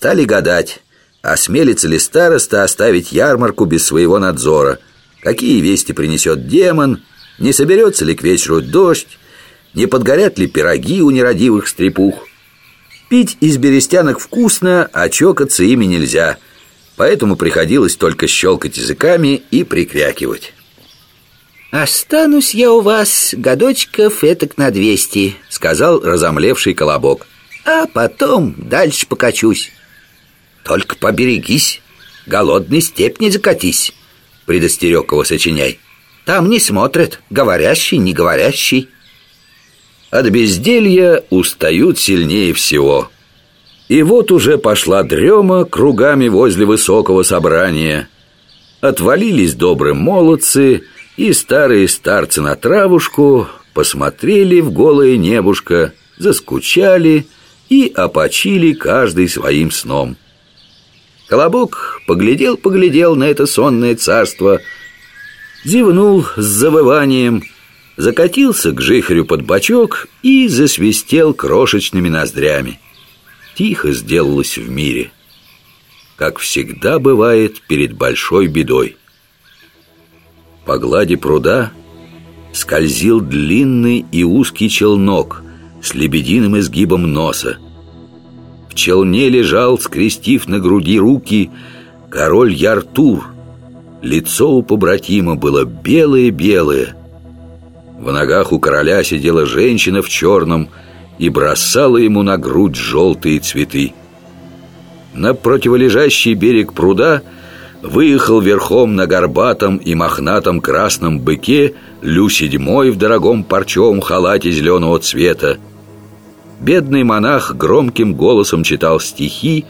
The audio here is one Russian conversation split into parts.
Стали гадать, осмелится ли староста оставить ярмарку без своего надзора, какие вести принесет демон, не соберется ли к вечеру дождь, не подгорят ли пироги у нерадивых стрепух. Пить из берестянок вкусно, а чокаться ими нельзя, поэтому приходилось только щелкать языками и прикрякивать. «Останусь я у вас годочков этак на двести», — сказал разомлевший колобок. «А потом дальше покачусь». «Только поберегись, голодный степь не закатись», — предостерег его сочиняй. «Там не смотрят, говорящий, не говорящий». От безделья устают сильнее всего. И вот уже пошла дрема кругами возле высокого собрания. Отвалились добрые молодцы — и старые старцы на травушку посмотрели в голое небушко, заскучали и опочили каждый своим сном. Колобок поглядел-поглядел на это сонное царство, зевнул с завыванием, закатился к жихарю под бочок и засвистел крошечными ноздрями. Тихо сделалось в мире, как всегда бывает перед большой бедой. По глади пруда скользил длинный и узкий челнок с лебединым изгибом носа. Челне лежал, скрестив на груди руки, король Яртур. Лицо у побратима было белое-белое. В ногах у короля сидела женщина в черном и бросала ему на грудь желтые цветы. На противолежащий берег пруда – выехал верхом на горбатом и мохнатом красном быке Лю седьмой в дорогом парчевом халате зеленого цвета. Бедный монах громким голосом читал стихи,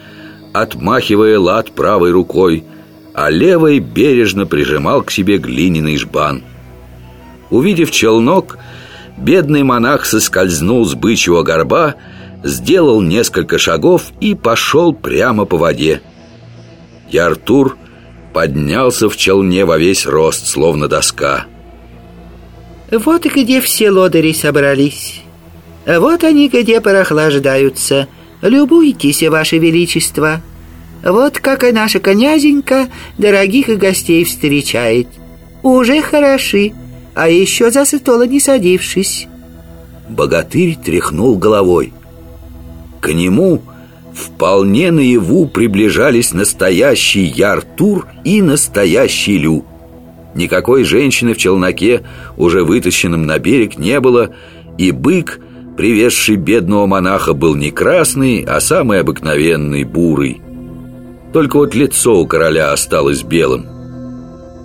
отмахивая лад правой рукой, а левой бережно прижимал к себе глиняный жбан. Увидев челнок, бедный монах соскользнул с бычьего горба, сделал несколько шагов и пошел прямо по воде. И Артур поднялся в челне во весь рост, словно доска. Вот и где все лодыри собрались. Вот они где прохлаждаются. Любуйтесь, ваше величество. Вот как и наша князенька дорогих гостей встречает. Уже хороши, а еще за стола не садившись. Богатырь тряхнул головой. К нему Вполне наяву приближались настоящий Яртур и настоящий Лю. Никакой женщины в челноке, уже вытащенном на берег, не было, и бык, привезший бедного монаха, был не красный, а самый обыкновенный, бурый. Только вот лицо у короля осталось белым.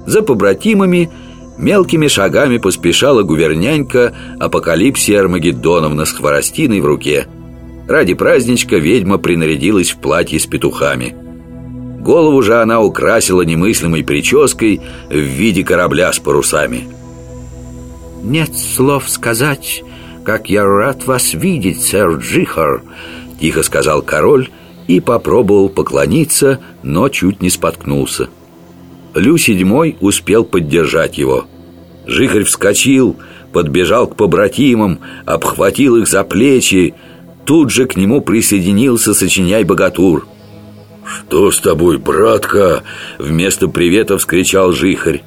За побратимами мелкими шагами поспешала гувернянька Апокалипсия Армагеддоновна с хворостиной в руке – Ради праздничка ведьма принарядилась в платье с петухами. Голову же она украсила немыслимой прической в виде корабля с парусами. «Нет слов сказать, как я рад вас видеть, сэр Джихар», — тихо сказал король и попробовал поклониться, но чуть не споткнулся. Лю седьмой успел поддержать его. Жихарь вскочил, подбежал к побратимам, обхватил их за плечи, Тут же к нему присоединился сочиняй богатур «Что с тобой, братка?» Вместо привета вскричал жихарь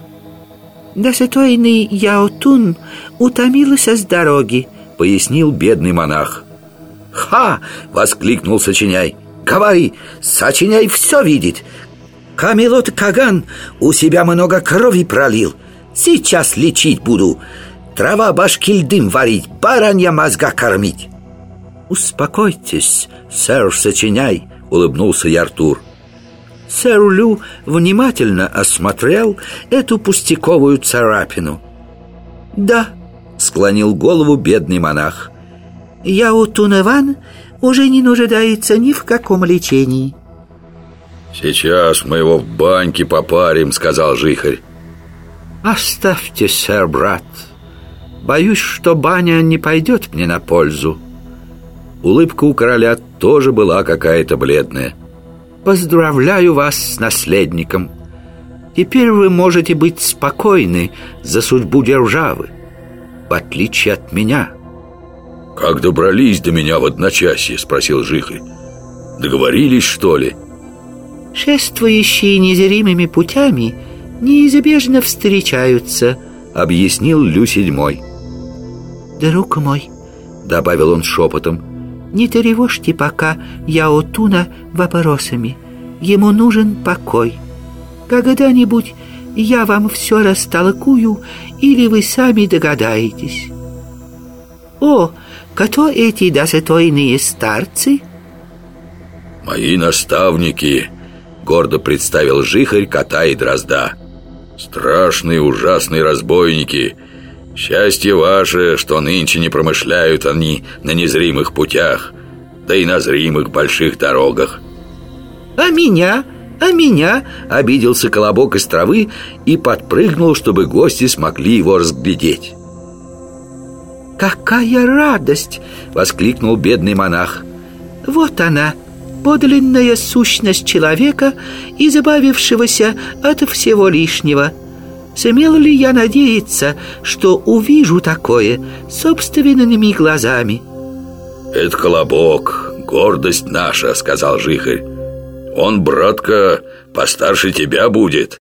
«Достойный Яотун утомился с дороги», — пояснил бедный монах. «Ха!» — воскликнул Сочиняй. «Говори, Сочиняй все видит. Камелот Каган у себя много крови пролил. Сейчас лечить буду. Трава башкильдым варить, баранья мозга кормить». «Успокойтесь, сэр, сочиняй», — улыбнулся я Артур. Сэр Лю внимательно осмотрел эту пустяковую царапину. «Да», — склонил голову бедный монах, «я у Туневан уже не нуждается ни в каком лечении». «Сейчас мы его в баньке попарим», — сказал Жихарь. «Оставьте, сэр, брат. Боюсь, что баня не пойдет мне на пользу». Улыбка у короля тоже была какая-то бледная. «Поздравляю вас с наследником. Теперь вы можете быть спокойны за судьбу державы, в отличие от меня». «Как добрались до меня в одночасье?» — спросил Жихарь. Договорились, что ли? Шествующие незримыми путями неизбежно встречаются, объяснил Лю седьмой. Друг мой, добавил он шепотом, не тревожьте пока Яотуна вопросами. Ему нужен покой. Когда-нибудь я вам все растолкую, или вы сами догадаетесь. О, кто эти достойные старцы? Мои наставники, гордо представил Жихарь кота и дрозда. Страшные, ужасные разбойники. Счастье ваше, что нынче не промышляют они на незримых путях, да и на зримых больших дорогах. А меня? А меня? Обиделся колобок из травы и подпрыгнул, чтобы гости смогли его разглядеть. «Какая радость!» — воскликнул бедный монах. «Вот она, подлинная сущность человека, избавившегося от всего лишнего. Сумел ли я надеяться, что увижу такое собственными глазами?» «Это колобок, гордость наша», — сказал Жихарь. «Он, братка, постарше тебя будет».